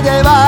llevar.